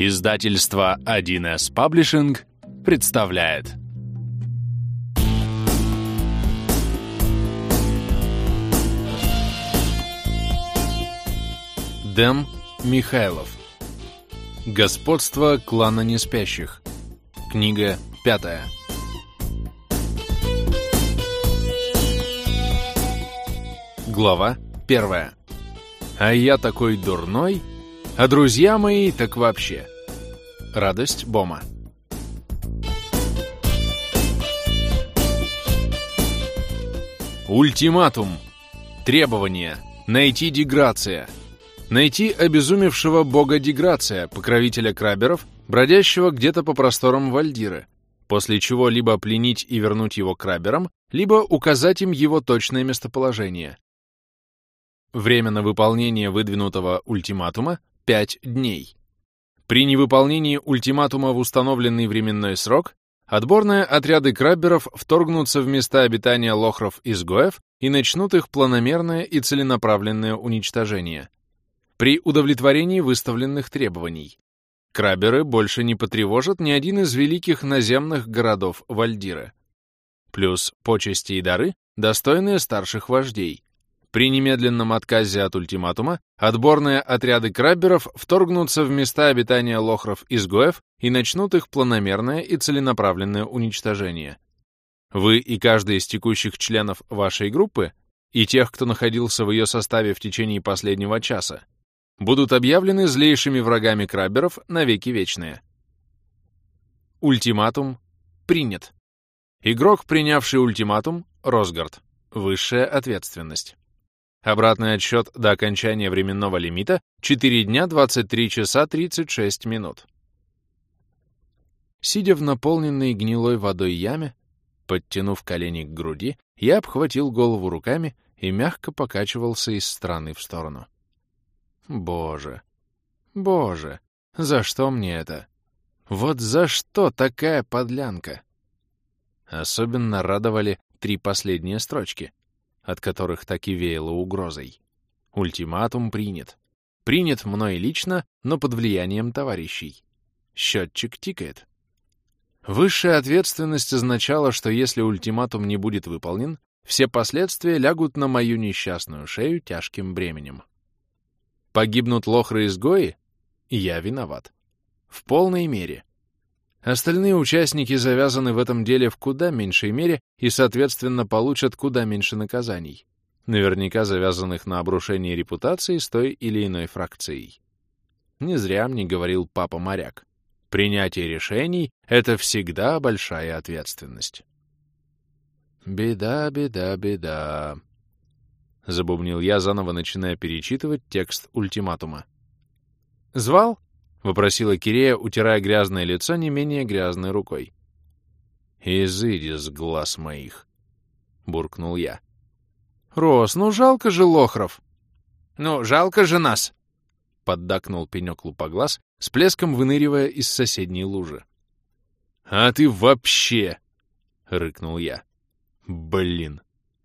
Издательство 1С Паблишинг представляет. Дэм Михайлов. Господство клана неспящих Книга пятая. Глава первая. А я такой дурной, а друзья мои так вообще. Радость Бома. Ультиматум. Требование. Найти Деграция. Найти обезумевшего бога Деграция, покровителя краберов, бродящего где-то по просторам Вальдиры, после чего либо пленить и вернуть его краберам, либо указать им его точное местоположение. Время на выполнение выдвинутого ультиматума 5 дней. При невыполнении ультиматума в установленный временной срок отборные отряды крабберов вторгнутся в места обитания лохров-изгоев и начнут их планомерное и целенаправленное уничтожение. При удовлетворении выставленных требований. Крабберы больше не потревожат ни один из великих наземных городов Вальдира. Плюс почести и дары, достойные старших вождей, при немедленном отказе от ультиматума отборные отряды крабберов вторгнутся в места обитания лохров-изгоев и начнут их планомерное и целенаправленное уничтожение. Вы и каждый из текущих членов вашей группы, и тех, кто находился в ее составе в течение последнего часа, будут объявлены злейшими врагами крабберов навеки вечные. Ультиматум принят. Игрок, принявший ультиматум, Росгард. Высшая ответственность. Обратный отсчет до окончания временного лимита — 4 дня 23 часа 36 минут. Сидя в наполненной гнилой водой яме, подтянув колени к груди, я обхватил голову руками и мягко покачивался из стороны в сторону. Боже, боже, за что мне это? Вот за что такая подлянка? Особенно радовали три последние строчки — от которых так и веяло угрозой. Ультиматум принят. Принят мной лично, но под влиянием товарищей. Счетчик тикает. Высшая ответственность означала, что если ультиматум не будет выполнен, все последствия лягут на мою несчастную шею тяжким бременем. Погибнут лохры-изгои? Я виноват. В полной мере. Остальные участники завязаны в этом деле в куда меньшей мере и, соответственно, получат куда меньше наказаний, наверняка завязанных на обрушение репутации с той или иной фракцией. Не зря мне говорил папа-моряк. Принятие решений — это всегда большая ответственность. «Беда, беда, беда», — забубнил я, заново начиная перечитывать текст ультиматума. «Звал?» — вопросила Кирея, утирая грязное лицо не менее грязной рукой. «Изыди с глаз моих!» — буркнул я. «Рос, ну жалко же лохров!» «Ну, жалко же нас!» — поддакнул пенек лупоглаз, с плеском выныривая из соседней лужи. «А ты вообще!» — рыкнул я. «Блин,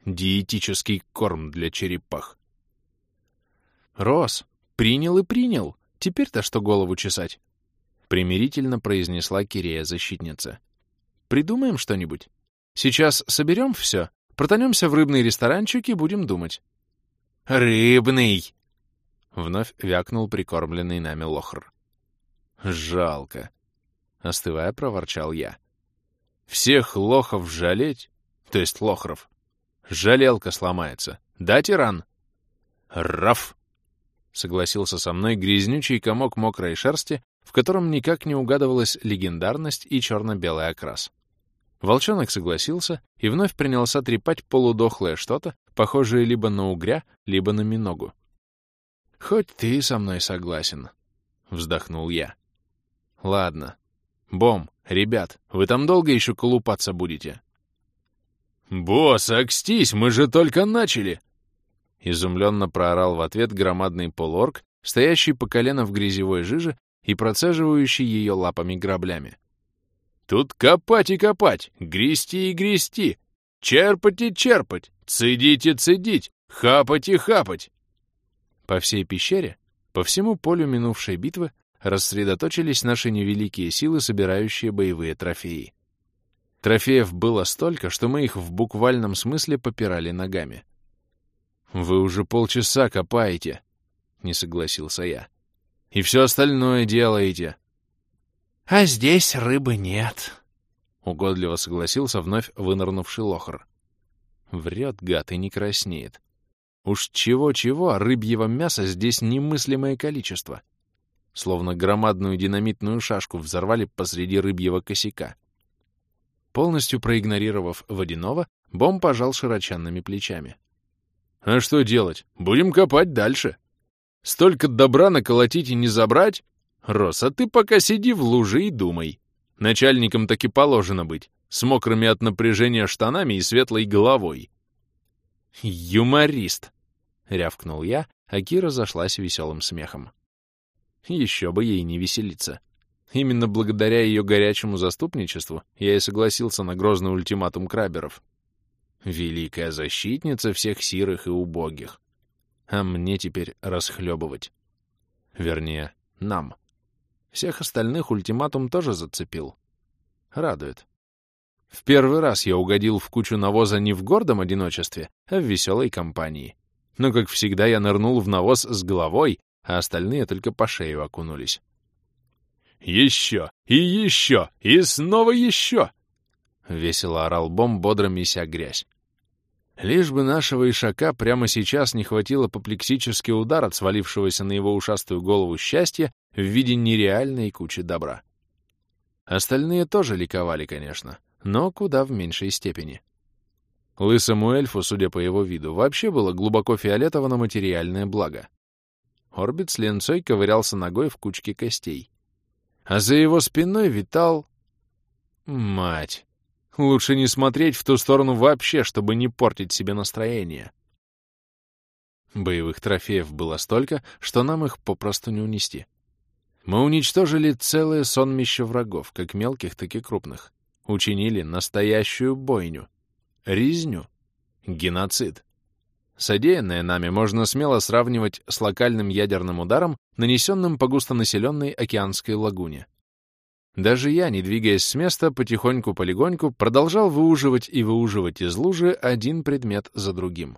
диетический корм для черепах!» «Рос, принял и принял!» Теперь-то что голову чесать? Примирительно произнесла Кирея-защитница. Придумаем что-нибудь? Сейчас соберем все, протанемся в рыбный ресторанчик и будем думать. «Рыбный!» — вновь вякнул прикормленный нами лохр. «Жалко!» — остывая, проворчал я. «Всех лохов жалеть, то есть лохров. Жалелка сломается. Да, тиран?» «Раф!» — согласился со мной грязнючий комок мокрой шерсти, в котором никак не угадывалась легендарность и черно-белый окрас. Волчонок согласился и вновь принялся трепать полудохлое что-то, похожее либо на угря, либо на миногу. «Хоть ты со мной согласен», — вздохнул я. «Ладно. Бом, ребят, вы там долго еще колупаться будете?» «Босс, окстись, мы же только начали!» Изумленно проорал в ответ громадный полуорг, стоящий по колено в грязевой жиже и процеживающий ее лапами-граблями. «Тут копать и копать, грести и грести, черпать и черпать, цедить и цедить, хапать и хапать!» По всей пещере, по всему полю минувшей битвы, рассредоточились наши невеликие силы, собирающие боевые трофеи. Трофеев было столько, что мы их в буквальном смысле попирали ногами. «Вы уже полчаса копаете», — не согласился я. «И все остальное делаете». «А здесь рыбы нет», — угодливо согласился вновь вынырнувший лохр. Врет гад и не краснеет. Уж чего-чего, а рыбьего мяса здесь немыслимое количество. Словно громадную динамитную шашку взорвали посреди рыбьего косяка. Полностью проигнорировав водяного, Бом пожал широченными плечами. «А что делать? Будем копать дальше. Столько добра наколотить и не забрать? Рос, а ты пока сиди в луже и думай. Начальникам таки положено быть, с мокрыми от напряжения штанами и светлой головой». «Юморист!» — рявкнул я, а Кира зашлась веселым смехом. Еще бы ей не веселиться. Именно благодаря ее горячему заступничеству я и согласился на грозный ультиматум краберов. Великая защитница всех сирых и убогих. А мне теперь расхлебывать. Вернее, нам. Всех остальных ультиматум тоже зацепил. Радует. В первый раз я угодил в кучу навоза не в гордом одиночестве, а в веселой компании. Но, как всегда, я нырнул в навоз с головой, а остальные только по шею окунулись. «Еще! И еще! И снова еще!» — весело орал Бом, бодро меся грязь. Лишь бы нашего ишака прямо сейчас не хватило поплексический удар от свалившегося на его ушастую голову счастья в виде нереальной кучи добра. Остальные тоже ликовали, конечно, но куда в меньшей степени. Лысому эльфу, судя по его виду, вообще было глубоко фиолетово на материальное благо. Орбит с ленцой ковырялся ногой в кучке костей. А за его спиной витал... Мать! Лучше не смотреть в ту сторону вообще, чтобы не портить себе настроение. Боевых трофеев было столько, что нам их попросту не унести. Мы уничтожили целое сонмище врагов, как мелких, так и крупных. Учинили настоящую бойню. Резню. Геноцид. Содеянное нами можно смело сравнивать с локальным ядерным ударом, нанесенным по густонаселенной океанской лагуне. Даже я, не двигаясь с места, потихоньку-полегоньку продолжал выуживать и выуживать из лужи один предмет за другим.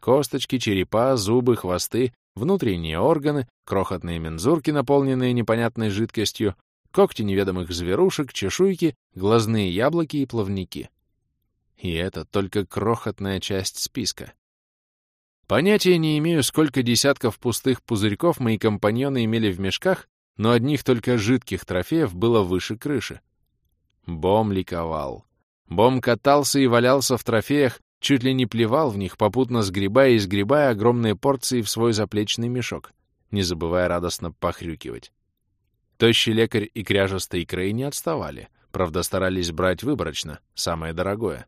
Косточки, черепа, зубы, хвосты, внутренние органы, крохотные мензурки, наполненные непонятной жидкостью, когти неведомых зверушек, чешуйки, глазные яблоки и плавники. И это только крохотная часть списка. Понятия не имею, сколько десятков пустых пузырьков мои компаньоны имели в мешках, но одних только жидких трофеев было выше крыши. Бом ликовал. Бом катался и валялся в трофеях, чуть ли не плевал в них, попутно сгребая и сгребая огромные порции в свой заплечный мешок, не забывая радостно похрюкивать. Тощий лекарь и кряжестый Крей не отставали, правда, старались брать выборочно, самое дорогое.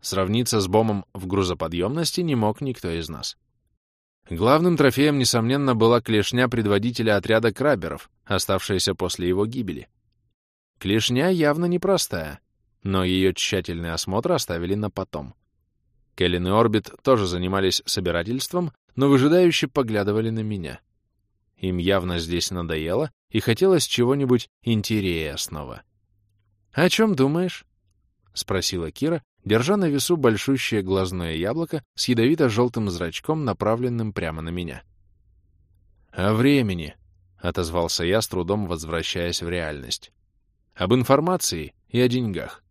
Сравниться с Бомом в грузоподъемности не мог никто из нас. Главным трофеем, несомненно, была клешня предводителя отряда краберов, оставшаяся после его гибели. Клешня явно непростая, но ее тщательный осмотр оставили на потом. Келлен и Орбит тоже занимались собирательством, но выжидающе поглядывали на меня. Им явно здесь надоело, и хотелось чего-нибудь интересного. «О чем думаешь?» — спросила Кира, держа на весу большущее глазное яблоко с ядовито-желтым зрачком, направленным прямо на меня. «О времени», — отозвался я, с трудом возвращаясь в реальность. «Об информации и о деньгах.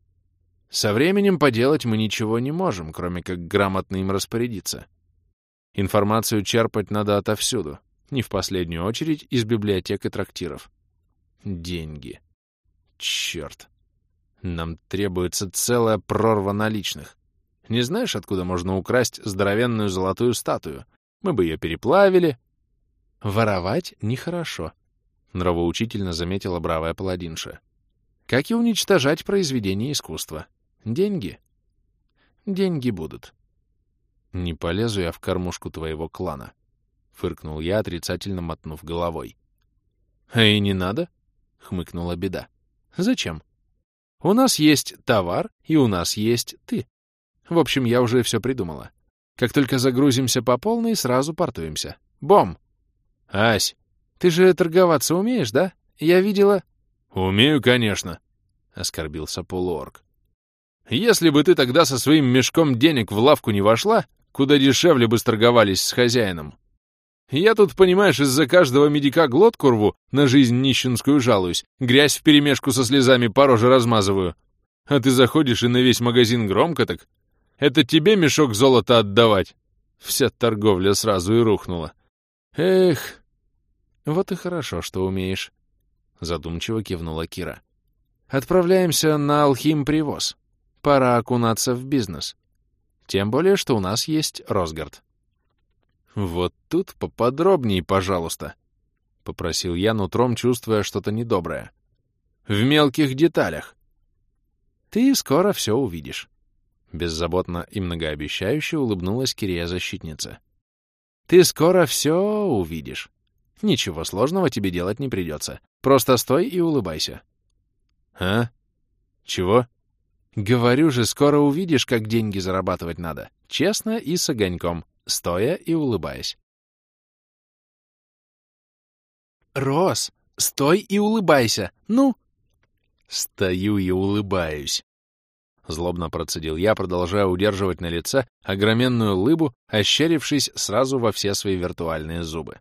Со временем поделать мы ничего не можем, кроме как грамотно им распорядиться. Информацию черпать надо отовсюду, не в последнюю очередь из библиотек и трактиров. Деньги. Черт. Нам требуется целая прорва наличных. Не знаешь, откуда можно украсть здоровенную золотую статую? Мы бы ее переплавили. Воровать нехорошо, — нравоучительно заметила бравая паладинша. Как и уничтожать произведения искусства. Деньги? Деньги будут. Не полезу я в кормушку твоего клана, — фыркнул я, отрицательно мотнув головой. — А и не надо, — хмыкнула беда. — Зачем? У нас есть товар, и у нас есть ты. В общем, я уже все придумала. Как только загрузимся по полной, сразу портуемся. Бом! Ась, Ты же торговаться умеешь, да? Я видела...» «Умею, конечно», — оскорбился полуорг. «Если бы ты тогда со своим мешком денег в лавку не вошла, куда дешевле бы сторговались с хозяином. Я тут, понимаешь, из-за каждого медика глотку рву, на жизнь нищенскую жалуюсь, грязь вперемешку со слезами по роже размазываю. А ты заходишь и на весь магазин громко так. Это тебе мешок золота отдавать?» Вся торговля сразу и рухнула. «Эх!» «Вот и хорошо, что умеешь», — задумчиво кивнула Кира. «Отправляемся на Алхим-привоз. Пора окунаться в бизнес. Тем более, что у нас есть Росгард». «Вот тут поподробнее, пожалуйста», — попросил я, нутром чувствуя что-то недоброе. «В мелких деталях». «Ты скоро все увидишь», — беззаботно и многообещающе улыбнулась Кирия-защитница. «Ты скоро все увидишь». Ничего сложного тебе делать не придется. Просто стой и улыбайся. А? Чего? Говорю же, скоро увидишь, как деньги зарабатывать надо. Честно и с огоньком, стоя и улыбаясь. Рос, стой и улыбайся. Ну? Стою и улыбаюсь. Злобно процедил я, продолжая удерживать на лице огроменную лыбу, ощерившись сразу во все свои виртуальные зубы.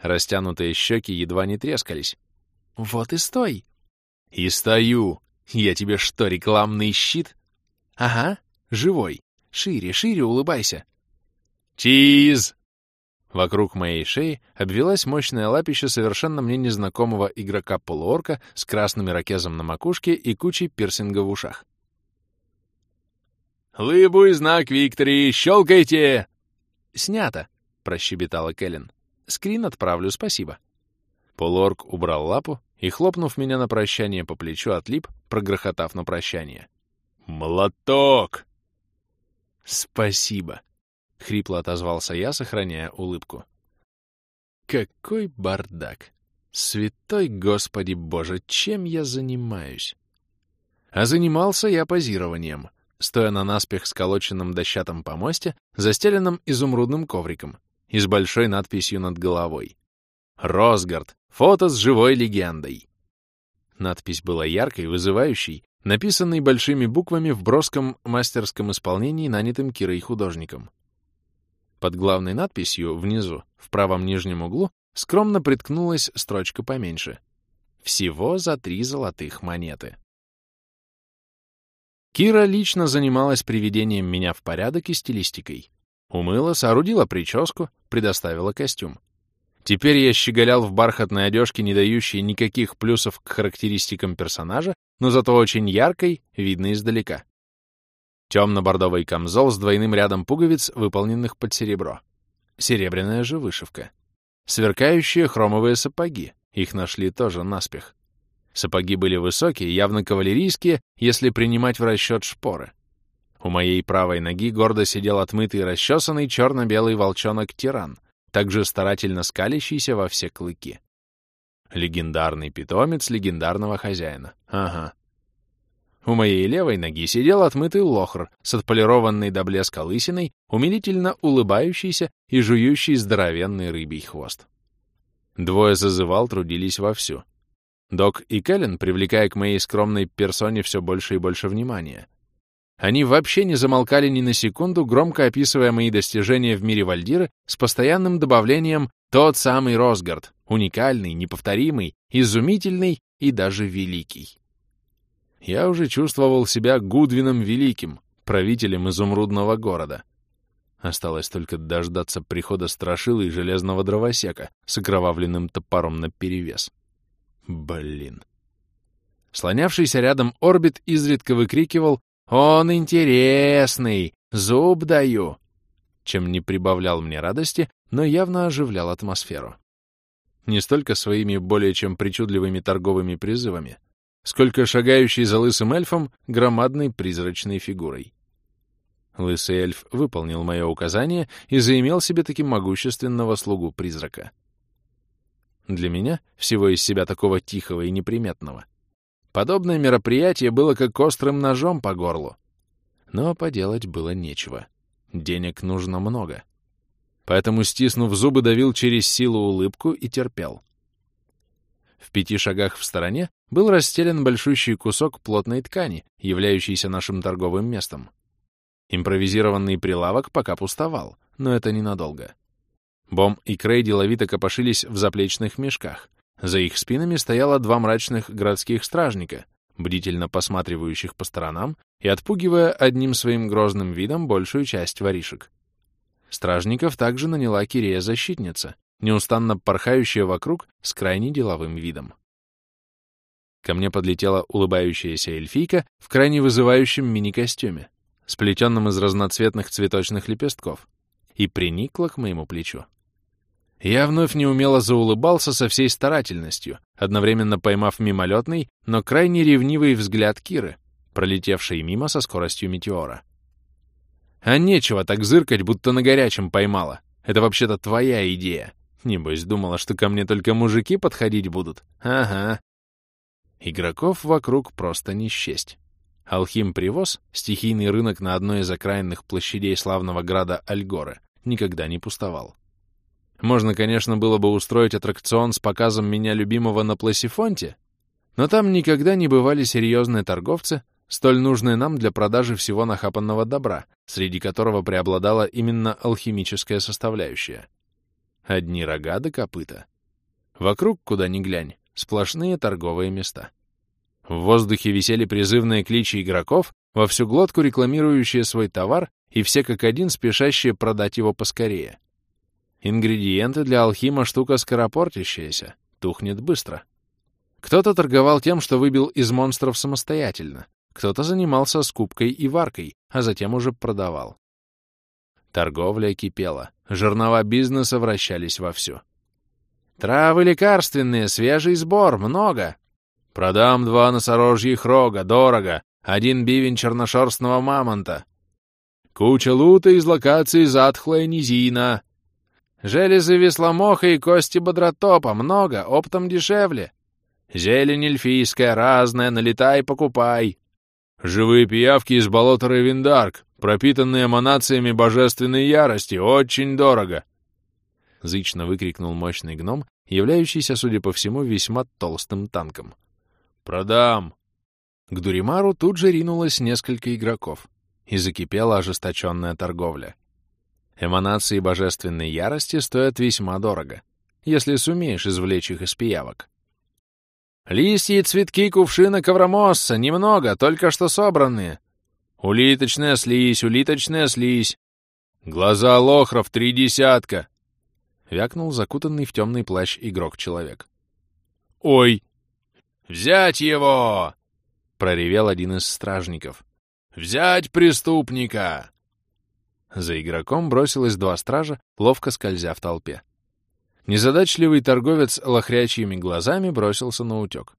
Растянутые щеки едва не трескались. «Вот и стой!» «И стою! Я тебе что, рекламный щит?» «Ага, живой. Шире, шире улыбайся!» «Чиз!» Вокруг моей шеи обвелась мощная лапища совершенно мне незнакомого игрока-полуорка с красным ирокезом на макушке и кучей пирсинга в ушах. «Лыбу и знак Виктори! Щелкайте!» «Снято!» — прощебетала Кэлен. Скрин отправлю, спасибо. Полуорг убрал лапу и, хлопнув меня на прощание по плечу, отлип, прогрохотав на прощание. «Молоток!» «Спасибо!» — хрипло отозвался я, сохраняя улыбку. «Какой бардак! Святой Господи Боже, чем я занимаюсь?» А занимался я позированием, стоя на наспех сколоченном дощатом помосте, застеленном изумрудным ковриком, и с большой надписью над головой. «Росгард. Фото с живой легендой». Надпись была яркой, вызывающей, написанной большими буквами в броском мастерском исполнении, нанятым Кирой художником. Под главной надписью, внизу, в правом нижнем углу, скромно приткнулась строчка поменьше. Всего за три золотых монеты. Кира лично занималась приведением меня в порядок и стилистикой. Умыла, соорудила прическу, предоставила костюм. Теперь я щеголял в бархатной одежке, не дающей никаких плюсов к характеристикам персонажа, но зато очень яркой, видно издалека. Темно-бордовый камзол с двойным рядом пуговиц, выполненных под серебро. Серебряная же вышивка. Сверкающие хромовые сапоги. Их нашли тоже наспех. Сапоги были высокие, явно кавалерийские, если принимать в расчет шпоры. У моей правой ноги гордо сидел отмытый и расчесанный черно-белый волчонок-тиран, также старательно скалящийся во все клыки. Легендарный питомец легендарного хозяина. Ага. У моей левой ноги сидел отмытый лохр с отполированной до блеска лысиной, умилительно улыбающийся и жующий здоровенный рыбий хвост. Двое зазывал трудились вовсю. Док и Кэлен, привлекая к моей скромной персоне все больше и больше внимания — они вообще не замолкали ни на секунду, громко описывая мои достижения в мире Вальдиры с постоянным добавлением «тот самый Росгард, уникальный, неповторимый, изумительный и даже великий». Я уже чувствовал себя Гудвином Великим, правителем изумрудного города. Осталось только дождаться прихода страшила и железного дровосека с окровавленным топором наперевес. Блин. Слонявшийся рядом орбит изредка выкрикивал «Он интересный! Зуб даю!» Чем не прибавлял мне радости, но явно оживлял атмосферу. Не столько своими более чем причудливыми торговыми призывами, сколько шагающий за лысым эльфом громадной призрачной фигурой. Лысый эльф выполнил мое указание и заимел себе таким могущественного слугу-призрака. Для меня, всего из себя такого тихого и неприметного, Подобное мероприятие было как острым ножом по горлу. Но поделать было нечего. Денег нужно много. Поэтому, стиснув зубы, давил через силу улыбку и терпел. В пяти шагах в стороне был расстелен большущий кусок плотной ткани, являющийся нашим торговым местом. Импровизированный прилавок пока пустовал, но это ненадолго. Бом и Крей деловито копошились в заплечных мешках. За их спинами стояло два мрачных городских стражника, бдительно посматривающих по сторонам и отпугивая одним своим грозным видом большую часть воришек. Стражников также наняла Кирея-защитница, неустанно порхающая вокруг с крайне деловым видом. Ко мне подлетела улыбающаяся эльфийка в крайне вызывающем мини-костюме, сплетенном из разноцветных цветочных лепестков, и приникла к моему плечу. Я вновь неумело заулыбался со всей старательностью, одновременно поймав мимолетный, но крайне ревнивый взгляд Киры, пролетевший мимо со скоростью метеора. А нечего так зыркать, будто на горячем поймала. Это вообще-то твоя идея. Небось, думала, что ко мне только мужики подходить будут. Ага. Игроков вокруг просто не счесть. Алхим Привоз, стихийный рынок на одной из окраинных площадей славного града Альгоры, никогда не пустовал. Можно, конечно, было бы устроить аттракцион с показом меня любимого на Пласифонте, но там никогда не бывали серьезные торговцы, столь нужные нам для продажи всего нахапанного добра, среди которого преобладала именно алхимическая составляющая. Одни рога да копыта. Вокруг, куда ни глянь, сплошные торговые места. В воздухе висели призывные кличи игроков, во всю глотку рекламирующие свой товар и все как один спешащие продать его поскорее. Ингредиенты для алхима штука скоропортящаяся, тухнет быстро. Кто-то торговал тем, что выбил из монстров самостоятельно, кто-то занимался скупкой и варкой, а затем уже продавал. Торговля кипела, жернова бизнеса вращались вовсю. «Травы лекарственные, свежий сбор, много!» «Продам два носорожьих рога, дорого, один бивень черношерстного мамонта!» «Куча лута из локации затхлая низина!» Железы весломоха и кости бодротопа, много, оптом дешевле. Зелень эльфийская, разная, налетай, покупай. Живые пиявки из болота Ревендарк, пропитанные эманациями божественной ярости, очень дорого. Зычно выкрикнул мощный гном, являющийся, судя по всему, весьма толстым танком. «Продам!» К Дуримару тут же ринулось несколько игроков, и закипела ожесточенная торговля. Эманации божественной ярости стоят весьма дорого, если сумеешь извлечь их из пиявок. Листья и цветки кувшина ковромосса, немного, только что собранные. Улиточная слизь, улиточная слизь. Глаза лохров три десятка. Вякнул закутанный в темный плащ игрок-человек. «Ой!» «Взять его!» — проревел один из стражников. «Взять преступника!» За игроком бросилось два стража, ловко скользя в толпе. Незадачливый торговец лохрячьими глазами бросился на утек.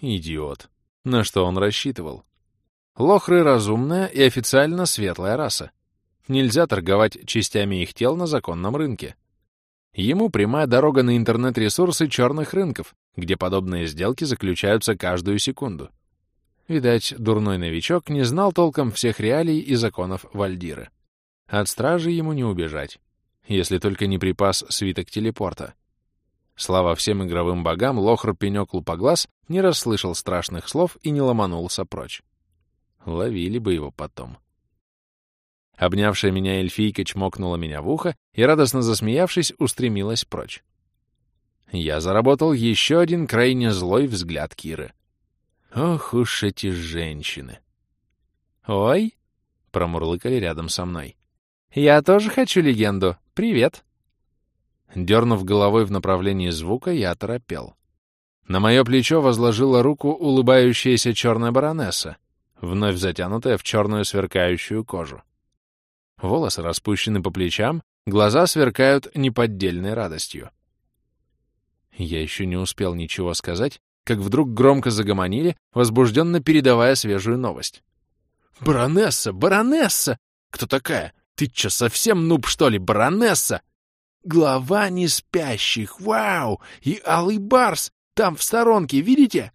Идиот. На что он рассчитывал? Лохры — разумная и официально светлая раса. Нельзя торговать частями их тел на законном рынке. Ему прямая дорога на интернет-ресурсы черных рынков, где подобные сделки заключаются каждую секунду. Видать, дурной новичок не знал толком всех реалий и законов Вальдиры. От стражи ему не убежать, если только не припас свиток телепорта. Слава всем игровым богам, лохр пенек лупоглаз не расслышал страшных слов и не ломанулся прочь. Ловили бы его потом. Обнявшая меня эльфийка чмокнула меня в ухо и, радостно засмеявшись, устремилась прочь. Я заработал еще один крайне злой взгляд Киры. Ох уж эти женщины! «Ой!» — промурлыкали рядом со мной. «Я тоже хочу легенду. Привет!» Дернув головой в направлении звука, я торопел. На мое плечо возложила руку улыбающаяся черная баронесса, вновь затянутая в черную сверкающую кожу. Волосы распущены по плечам, глаза сверкают неподдельной радостью. Я еще не успел ничего сказать, как вдруг громко загомонили, возбужденно передавая свежую новость. «Баронесса! Баронесса! Кто такая? Ты чё, совсем нуб, что ли, баронесса? Глава не спящих, вау! И алый барс, там в сторонке, видите?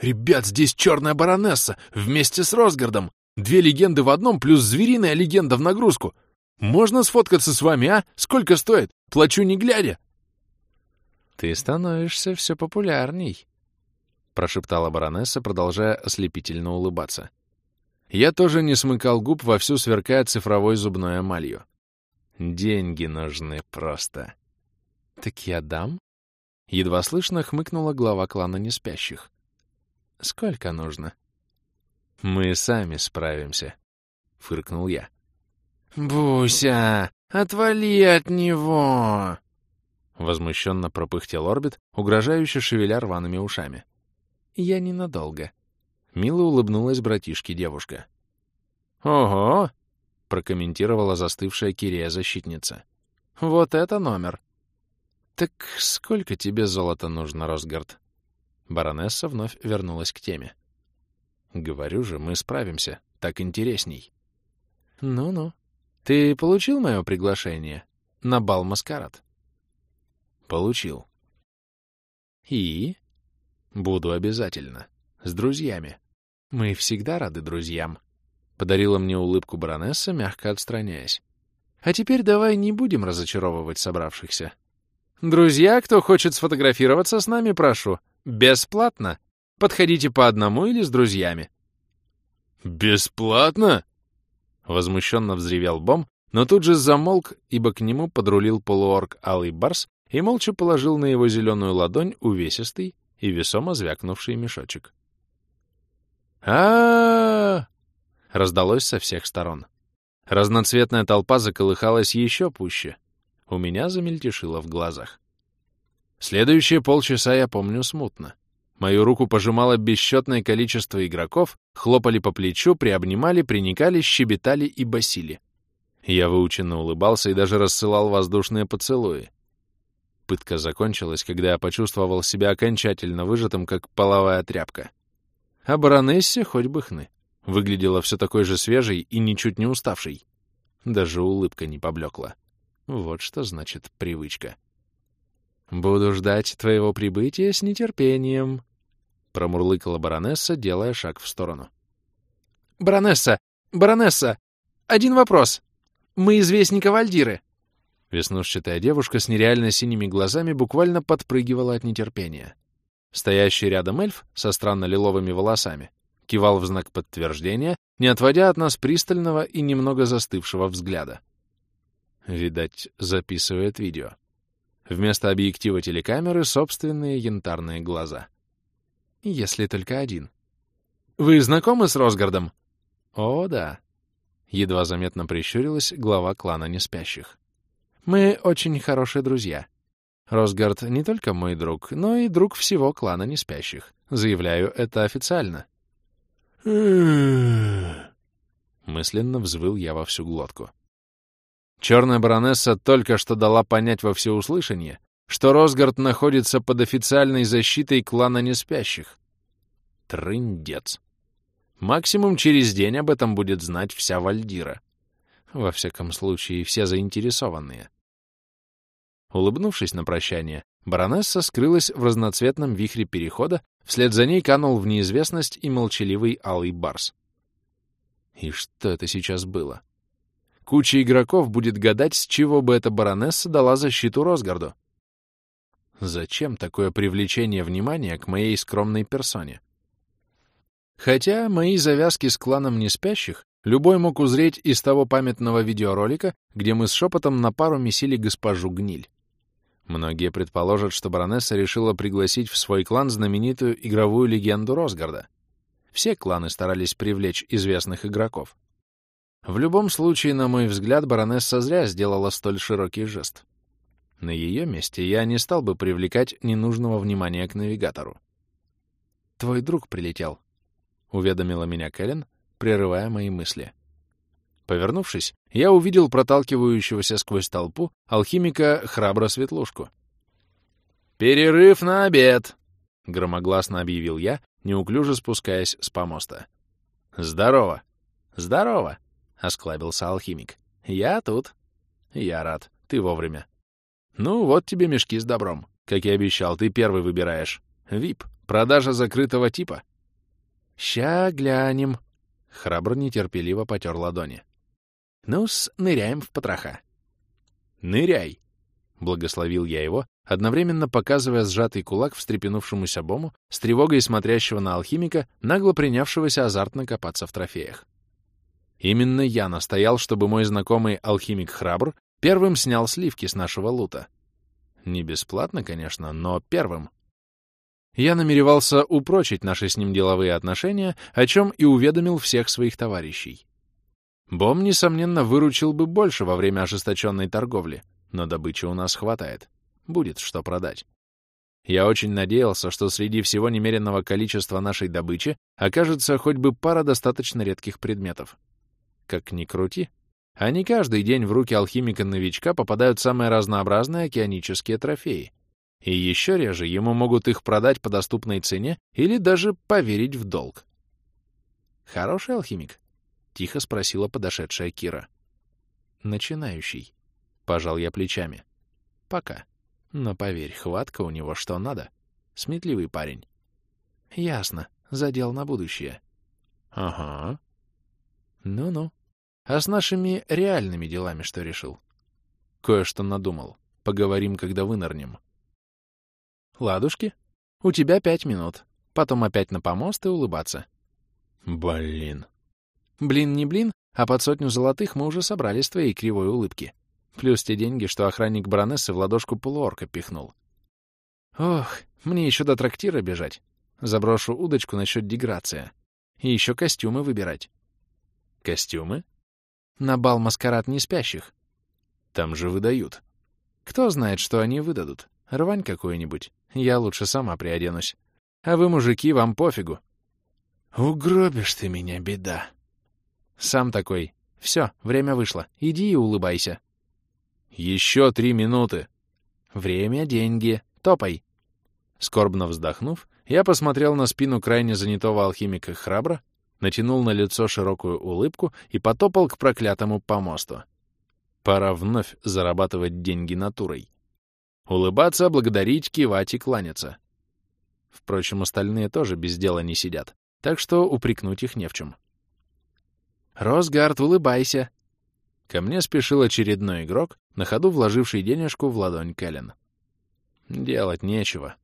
Ребят, здесь черная баронесса, вместе с Росгардом. Две легенды в одном, плюс звериная легенда в нагрузку. Можно сфоткаться с вами, а? Сколько стоит? Плачу не глядя. «Ты становишься все популярней», — прошептала баронесса, продолжая ослепительно улыбаться. Я тоже не смыкал губ, вовсю сверкая цифровой зубной эмалью. Деньги нужны просто. «Так я дам?» Едва слышно хмыкнула глава клана неспящих. «Сколько нужно?» «Мы сами справимся», — фыркнул я. «Буся, отвали от него!» Возмущенно пропыхтел орбит, угрожающе шевеля рваными ушами. «Я ненадолго». Мило улыбнулась братишке девушка. «Ого!» — прокомментировала застывшая Кирия-защитница. «Вот это номер!» «Так сколько тебе золота нужно, Росгард?» Баронесса вновь вернулась к теме. «Говорю же, мы справимся. Так интересней». «Ну-ну. Ты получил мое приглашение на бал-маскарад?» «Получил». «И?» «Буду обязательно. С друзьями. Мы всегда рады друзьям», — подарила мне улыбку баронесса, мягко отстраняясь. «А теперь давай не будем разочаровывать собравшихся. Друзья, кто хочет сфотографироваться с нами, прошу. Бесплатно. Подходите по одному или с друзьями. «Бесплатно?» Возмущенно взревел Бом, но тут же замолк, ибо к нему подрулил полуорг Алый Барс и молча положил на его зеленую ладонь увесистый и весомо звякнувший мешочек. А раздалось со всех сторон. Разноцветная толпа заколыхалась еще пуще — у меня замельтешило в глазах. Следующие полчаса я помню смутно. Мою руку пожимало бесчетное количество игроков, хлопали по плечу, приобнимали, приникали, щебетали и басили. Я выученно улыбался и даже рассылал воздушные поцелуи. Пытка закончилась, когда я почувствовал себя окончательно выжатым, как половая тряпка. А баронессе хоть бы хны. Выглядела все такой же свежей и ничуть не уставшей. Даже улыбка не поблекла. Вот что значит привычка. «Буду ждать твоего прибытия с нетерпением», — промурлыкала баронесса, делая шаг в сторону. «Баронесса! Баронесса! Один вопрос! Мы из Вестника Вальдиры!» Веснушчатая девушка с нереально синими глазами буквально подпрыгивала от нетерпения. Стоящий рядом эльф со странно-лиловыми волосами кивал в знак подтверждения, не отводя от нас пристального и немного застывшего взгляда. Видать, записывает видео. Вместо объектива телекамеры собственные янтарные глаза. Если только один. «Вы знакомы с Росгардом?» «О, да». Едва заметно прищурилась глава клана Неспящих. «Мы очень хорошие друзья. Росгард не только мой друг, но и друг всего клана Неспящих. Заявляю это официально». Мысленно взвыл я во всю глотку. Черная баронесса только что дала понять во всеуслышание, что Росгард находится под официальной защитой клана неспящих. Трындец. Максимум через день об этом будет знать вся Вальдира. Во всяком случае, все заинтересованные. Улыбнувшись на прощание, баронесса скрылась в разноцветном вихре перехода, вслед за ней канул в неизвестность и молчаливый алый барс. И что это сейчас было? Куча игроков будет гадать, с чего бы эта баронесса дала защиту Росгарду. Зачем такое привлечение внимания к моей скромной персоне? Хотя мои завязки с кланом неспящих любой мог узреть из того памятного видеоролика, где мы с шепотом на пару месили госпожу Гниль. Многие предположат, что баронесса решила пригласить в свой клан знаменитую игровую легенду Росгарда. Все кланы старались привлечь известных игроков. В любом случае, на мой взгляд, баронесса зря сделала столь широкий жест. На ее месте я не стал бы привлекать ненужного внимания к навигатору. «Твой друг прилетел», — уведомила меня Кэлен, прерывая мои мысли. Повернувшись, я увидел проталкивающегося сквозь толпу алхимика храбро-светлушку. «Перерыв на обед!» — громогласно объявил я, неуклюже спускаясь с помоста. «Здорово!» «Здорово!» — осклабился алхимик. «Я тут». «Я рад. Ты вовремя». «Ну, вот тебе мешки с добром. Как и обещал, ты первый выбираешь. ВИП. Продажа закрытого типа». «Ща глянем». Храбр нетерпеливо потер ладони. «Ну-с, ныряем в потроха». «Ныряй!» — благословил я его, одновременно показывая сжатый кулак встрепенувшемуся бому, с тревогой смотрящего на алхимика, нагло принявшегося азартно копаться в трофеях. Именно я настоял, чтобы мой знакомый алхимик Храбр первым снял сливки с нашего лута. Не бесплатно, конечно, но первым. Я намеревался упрочить наши с ним деловые отношения, о чем и уведомил всех своих товарищей. Бом, несомненно, выручил бы больше во время ожесточенной торговли, но добычи у нас хватает. Будет что продать. Я очень надеялся, что среди всего немеренного количества нашей добычи окажется хоть бы пара достаточно редких предметов. Как ни крути, а не каждый день в руки алхимика-новичка попадают самые разнообразные океанические трофеи. И еще реже ему могут их продать по доступной цене или даже поверить в долг. «Хороший алхимик?» — тихо спросила подошедшая Кира. «Начинающий», — пожал я плечами. «Пока. Но поверь, хватка у него что надо. Сметливый парень». «Ясно. Задел на будущее». «Ага». «Ну-ну», а с нашими реальными делами что решил? Кое-что надумал. Поговорим, когда вынырнем. Ладушки, у тебя пять минут. Потом опять на помост и улыбаться. Блин. Блин не блин, а под сотню золотых мы уже собрали с твоей кривой улыбки. Плюс те деньги, что охранник баронессы в ладошку полуорка пихнул. Ох, мне еще до трактира бежать. Заброшу удочку насчет деграция. И еще костюмы выбирать. Костюмы? На бал маскарад не спящих. Там же выдают. Кто знает, что они выдадут. Рвань какую-нибудь. Я лучше сама приоденусь. А вы, мужики, вам пофигу. Угробишь ты меня, беда. Сам такой. Все, время вышло. Иди и улыбайся. Еще три минуты. Время — деньги. Топай. Скорбно вздохнув, я посмотрел на спину крайне занятого алхимика храбро, натянул на лицо широкую улыбку и потопал к проклятому помосту. Пора вновь зарабатывать деньги натурой. Улыбаться, благодарить, кивать и кланяться. Впрочем, остальные тоже без дела не сидят, так что упрекнуть их не в чем. «Росгард, улыбайся!» Ко мне спешил очередной игрок, на ходу вложивший денежку в ладонь Кэлен. «Делать нечего.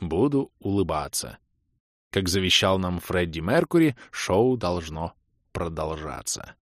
Буду улыбаться». Как завещал нам Фредди Меркури, шоу должно продолжаться.